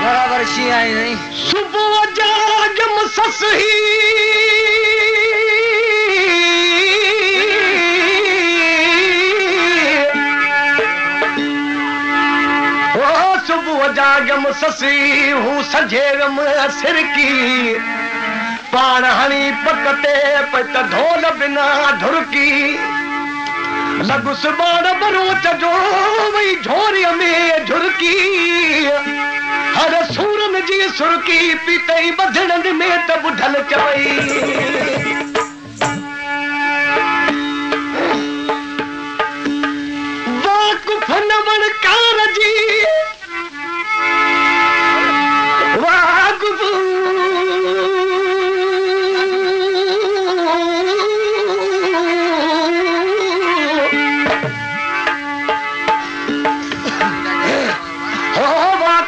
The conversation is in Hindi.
बराबर शी आई नहीं। सुबह जाग सस ही ओ, सुबह जाग जागम ससी हूँ सजेगम सिर की। पान हणी पकते पत ढोल बिना धुरकी लॻुसबाण बरोच जो सुरकी पीतई बधड़नि में त ॿुधल चवई। वाकुफ़ न वणकार जी